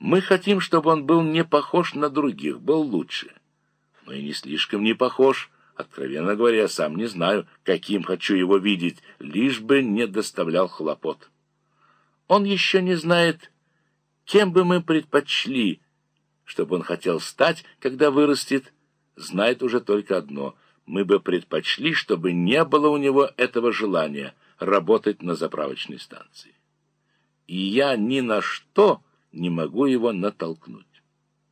Мы хотим, чтобы он был не похож на других, был лучше. Но и не слишком не похож. Откровенно говоря, сам не знаю, каким хочу его видеть, лишь бы не доставлял хлопот. Он еще не знает, кем бы мы предпочли, чтобы он хотел стать, когда вырастет, знает уже только одно — мы бы предпочли, чтобы не было у него этого желания работать на заправочной станции. И я ни на что не могу его натолкнуть.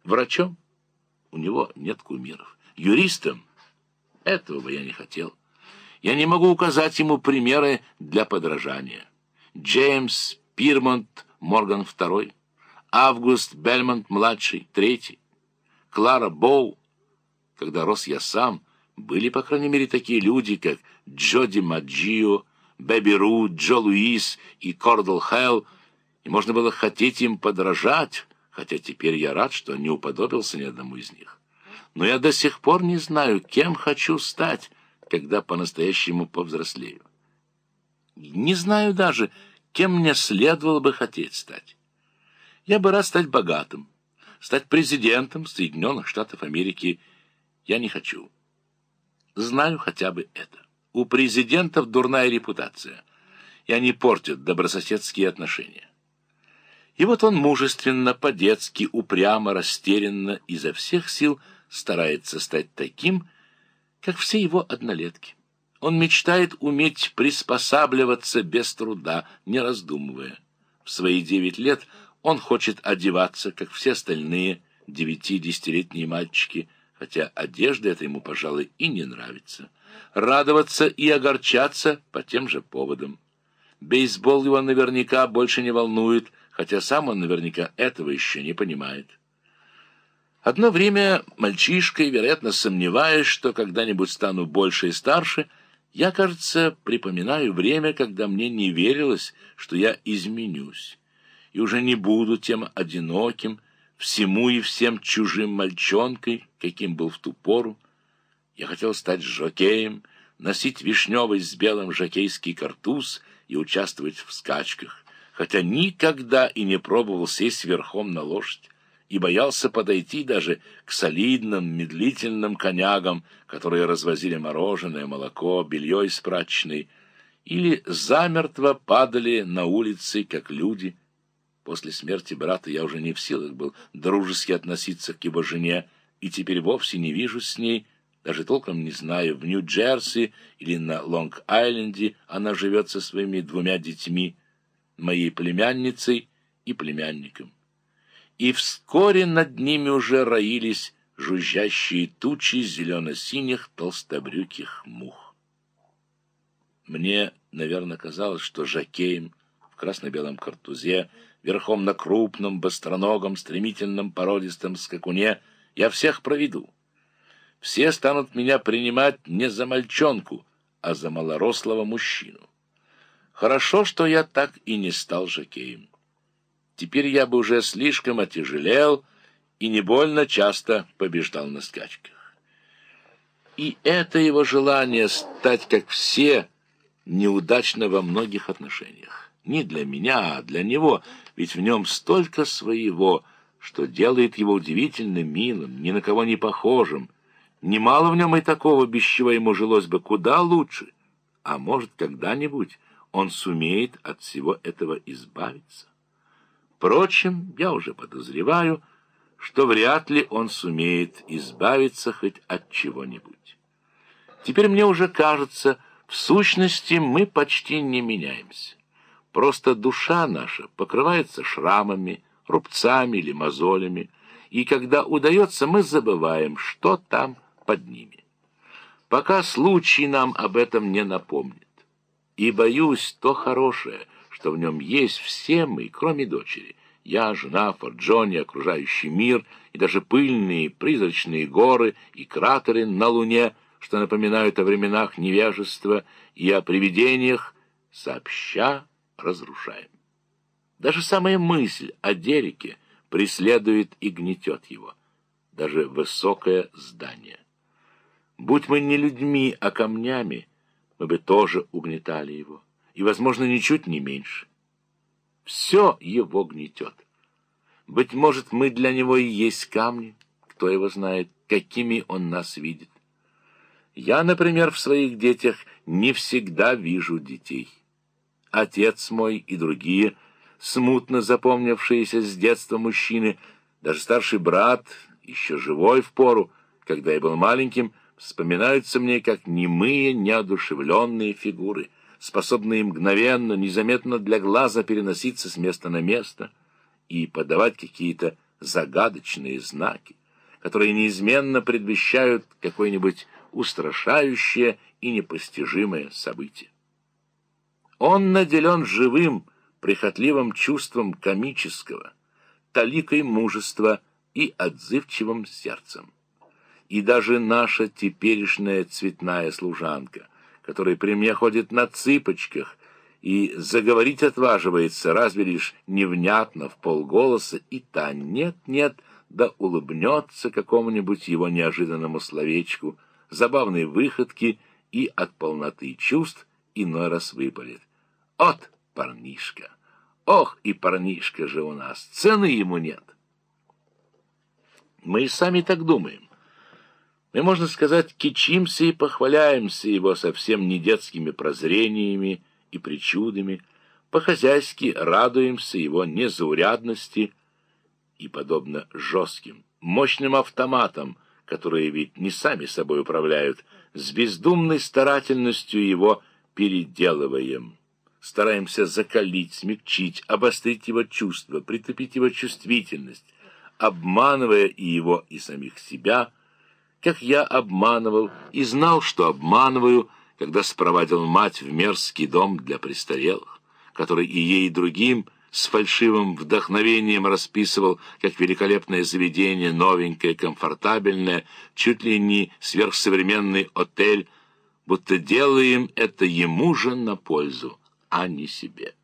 Врачом у него нет кумиров. Юристом этого бы я не хотел. Я не могу указать ему примеры для подражания. Джеймс Пирмонт Морган II, Август Бельмонт-младший, третий, Клара Боу. Когда рос я сам, были, по крайней мере, такие люди, как Джоди Маджио, Бэби Ру, Джо Луис и Кордл Хелл, и можно было хотеть им подражать, хотя теперь я рад, что не уподобился ни одному из них. Но я до сих пор не знаю, кем хочу стать, когда по-настоящему повзрослею. Не знаю даже, кем мне следовало бы хотеть стать. Я бы рад стать богатым, стать президентом Соединенных Штатов Америки я не хочу. Знаю хотя бы это. У президентов дурная репутация, и они портят добрососедские отношения. И вот он мужественно, по-детски, упрямо, растерянно, изо всех сил старается стать таким, как все его однолетки. Он мечтает уметь приспосабливаться без труда, не раздумывая. В свои девять лет он хочет одеваться, как все остальные девяти-десятилетние мальчики – хотя одежда эта ему, пожалуй, и не нравится. Радоваться и огорчаться по тем же поводам. Бейсбол его наверняка больше не волнует, хотя сам он наверняка этого еще не понимает. Одно время мальчишкой, вероятно, сомневаясь, что когда-нибудь стану больше и старше, я, кажется, припоминаю время, когда мне не верилось, что я изменюсь, и уже не буду тем одиноким, всему и всем чужим мальчонкой, каким был в ту пору. Я хотел стать жокеем, носить вишневый с белым жокейский картуз и участвовать в скачках, хотя никогда и не пробовал сесть верхом на лошадь и боялся подойти даже к солидным, медлительным конягам, которые развозили мороженое, молоко, белье из прачечной, или замертво падали на улице, как люди — После смерти брата я уже не в силах был дружески относиться к его жене, и теперь вовсе не вижу с ней, даже толком не знаю, в Нью-Джерси или на Лонг-Айленде она живет со своими двумя детьми, моей племянницей и племянником. И вскоре над ними уже роились жужжащие тучи зелено-синих толстобрюких мух. Мне, наверное, казалось, что Жакеем в красно-белом картузе верхом на крупном, быстроногом, стремительном, породистом скакуне, я всех проведу. Все станут меня принимать не за мальчонку, а за малорослого мужчину. Хорошо, что я так и не стал жокеем. Теперь я бы уже слишком отяжелел и не больно часто побеждал на скачках. И это его желание стать, как все, неудачно во многих отношениях. Не для меня, а для него, ведь в нем столько своего, что делает его удивительно милым, ни на кого не похожим. Немало в нем и такого, без чего ему жилось бы куда лучше. А может, когда-нибудь он сумеет от всего этого избавиться. Впрочем, я уже подозреваю, что вряд ли он сумеет избавиться хоть от чего-нибудь. Теперь мне уже кажется, в сущности мы почти не меняемся. Просто душа наша покрывается шрамами, рубцами или мозолями, и когда удается, мы забываем, что там под ними. Пока случай нам об этом не напомнит. И боюсь, то хорошее, что в нем есть все мы, кроме дочери. Я, жена, Форт Джонни, окружающий мир, и даже пыльные призрачные горы и кратеры на луне, что напоминают о временах невежества и о привидениях, сообща разрушаем. Даже самая мысль о Дереке преследует и гнетет его, даже высокое здание. Будь мы не людьми, а камнями, мы бы тоже угнетали его, и, возможно, ничуть не меньше. Все его гнетет. Быть может, мы для него и есть камни, кто его знает, какими он нас видит. Я, например, в своих детях не всегда вижу детей. Отец мой и другие, смутно запомнившиеся с детства мужчины, даже старший брат, еще живой в пору, когда я был маленьким, вспоминаются мне как немые, неодушевленные фигуры, способные мгновенно, незаметно для глаза переноситься с места на место и подавать какие-то загадочные знаки, которые неизменно предвещают какой-нибудь устрашающее и непостижимое событие. Он наделен живым, прихотливым чувством комического, таликой мужества и отзывчивым сердцем. И даже наша теперешняя цветная служанка, которая при мне ходит на цыпочках и заговорить отваживается, разве лишь невнятно в полголоса, и та нет-нет, да улыбнется какому-нибудь его неожиданному словечку — забавные выходки и от полноты чувств иной раз выпалит. От парнишка! Ох, и парнишка же у нас, цены ему нет. Мы и сами так думаем. Мы, можно сказать, кичимся и похваляемся его совсем не детскими прозрениями и причудами, по-хозяйски радуемся его незаурядности и, подобно жестким, мощным автоматам, которые ведь не сами собой управляют, с бездумной старательностью его переделываем. Стараемся закалить, смягчить, обострить его чувства, притупить его чувствительность, обманывая и его, и самих себя, как я обманывал и знал, что обманываю, когда спровадил мать в мерзкий дом для престарелых, который и ей, и другим – с фальшивым вдохновением расписывал, как великолепное заведение, новенькое, комфортабельное, чуть ли не сверхсовременный отель, будто делаем это ему же на пользу, а не себе.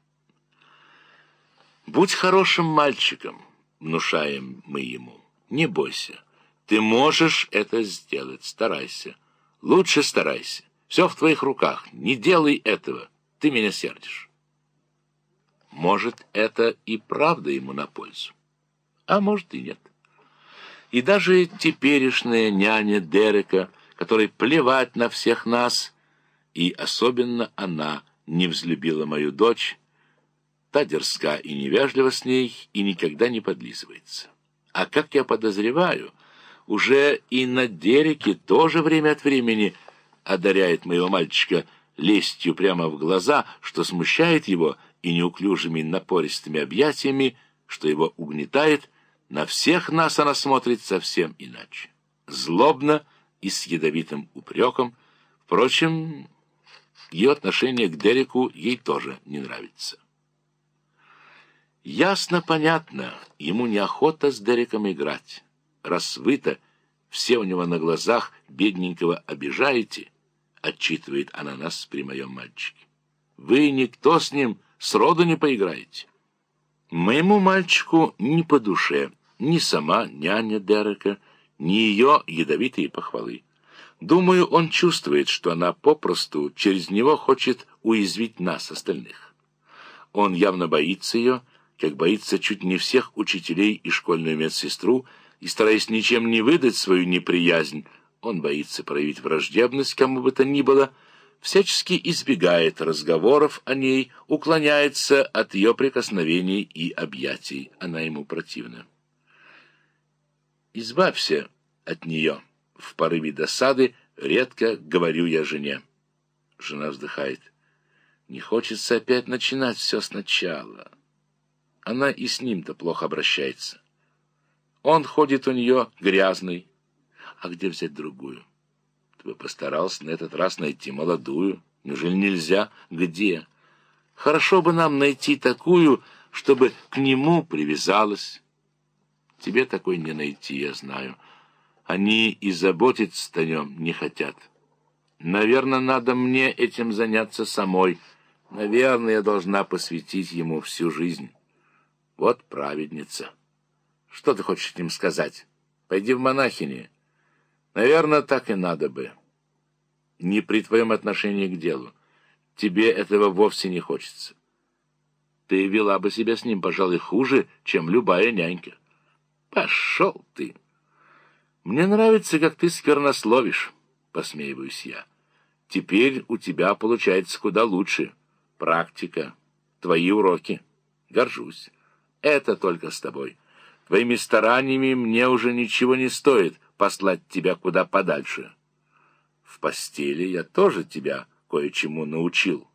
«Будь хорошим мальчиком», — внушаем мы ему, — «не бойся, ты можешь это сделать, старайся, лучше старайся, все в твоих руках, не делай этого, ты меня сердишь». Может, это и правда ему на пользу, а может и нет. И даже теперешняя няня Дерека, которой плевать на всех нас, и особенно она не взлюбила мою дочь, та дерзка и невежлива с ней и никогда не подлизывается. А как я подозреваю, уже и на Дереке тоже время от времени одаряет моего мальчика лестью прямо в глаза, что смущает его и неуклюжими напористыми объятиями, что его угнетает, на всех нас она смотрит совсем иначе. Злобно и с ядовитым упреком. Впрочем, ее отношение к Дереку ей тоже не нравится. Ясно, понятно, ему неохота с Дереком играть. Раз вы-то все у него на глазах бедненького обижаете, отчитывает она нас при моем мальчике. Вы никто с ним сроду не поиграете. Моему мальчику не по душе ни сама няня Дерека, ни ее ядовитые похвалы. Думаю, он чувствует, что она попросту через него хочет уязвить нас, остальных. Он явно боится ее, как боится чуть не всех учителей и школьную медсестру, и, стараясь ничем не выдать свою неприязнь, он боится проявить враждебность кому бы то ни было, всячески избегает разговоров о ней, уклоняется от ее прикосновений и объятий. Она ему противна. «Избавься от нее». В порыве досады редко говорю я жене. Жена вздыхает. Не хочется опять начинать все сначала. Она и с ним-то плохо обращается. Он ходит у нее грязный. А где взять другую? Ты бы постарался на этот раз найти молодую. Неужели нельзя? Где? Хорошо бы нам найти такую, чтобы к нему привязалась. Тебе такой не найти, я знаю. Они и заботиться о нем не хотят. Наверное, надо мне этим заняться самой. Наверное, я должна посвятить ему всю жизнь. Вот праведница. Что ты хочешь этим сказать? Пойди в монахини. Наверное, так и надо бы. Не при твоем отношении к делу. Тебе этого вовсе не хочется. ты вела бы себя с ним, пожалуй, хуже, чем любая нянька. Пошел ты! Мне нравится, как ты сквернословишь, посмеиваюсь я. Теперь у тебя получается куда лучше. Практика, твои уроки. Горжусь. Это только с тобой. Твоими стараниями мне уже ничего не стоит послать тебя куда подальше. В постели я тоже тебя кое-чему научил».